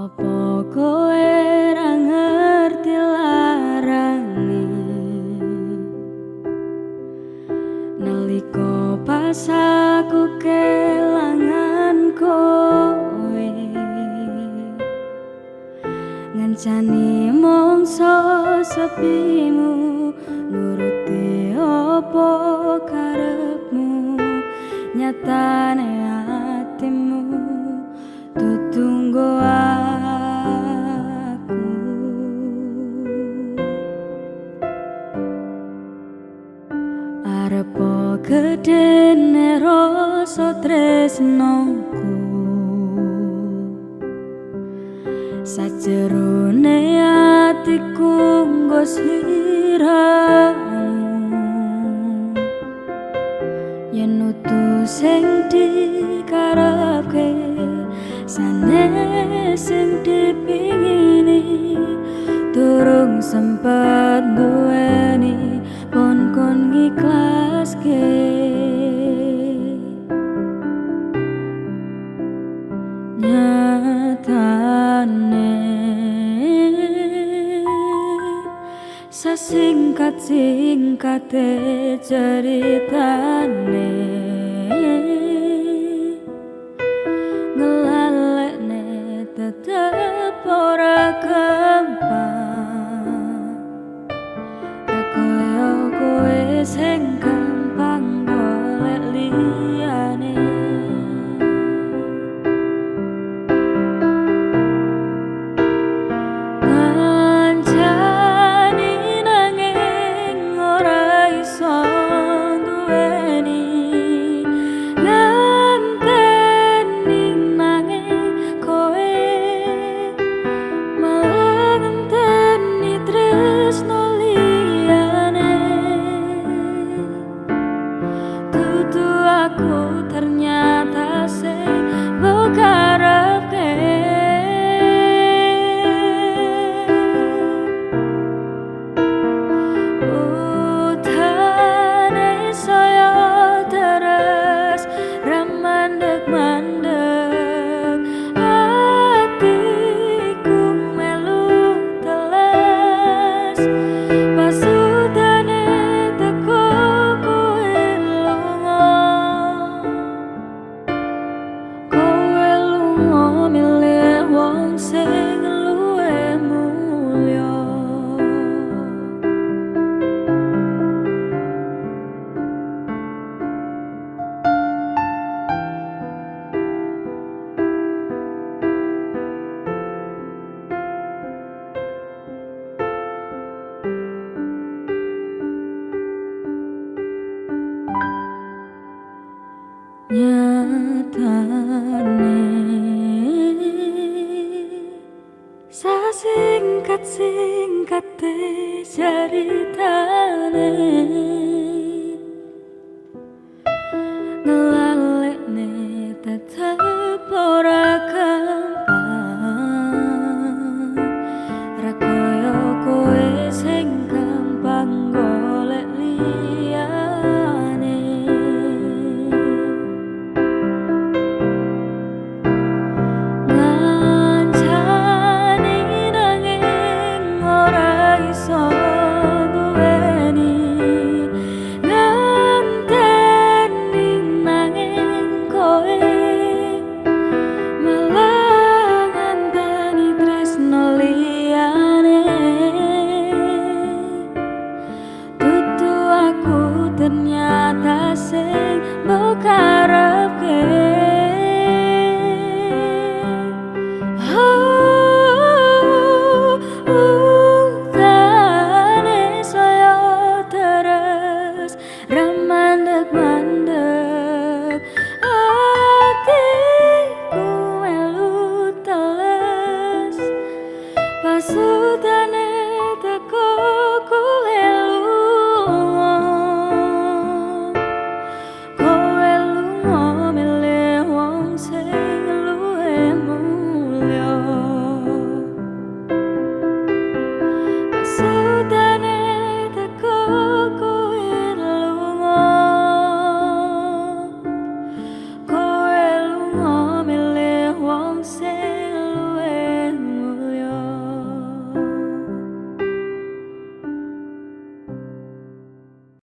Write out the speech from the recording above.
Apa kowe ra ngerti larane Naliko pas aku kelangan kowe Ngancani mongso sepimu nuruti apa karepmu? Nyatane arepo gedene rasa tresnoku sajerone atiku nggosiramu yen utu sing dikarepke sane sing dipingini durung pon kon ngiklaske nyatane sesingkat singkate ceritane nyatane sasingkat singkate ceritane. ngelalekne Tutu aku ternyata sing bukan say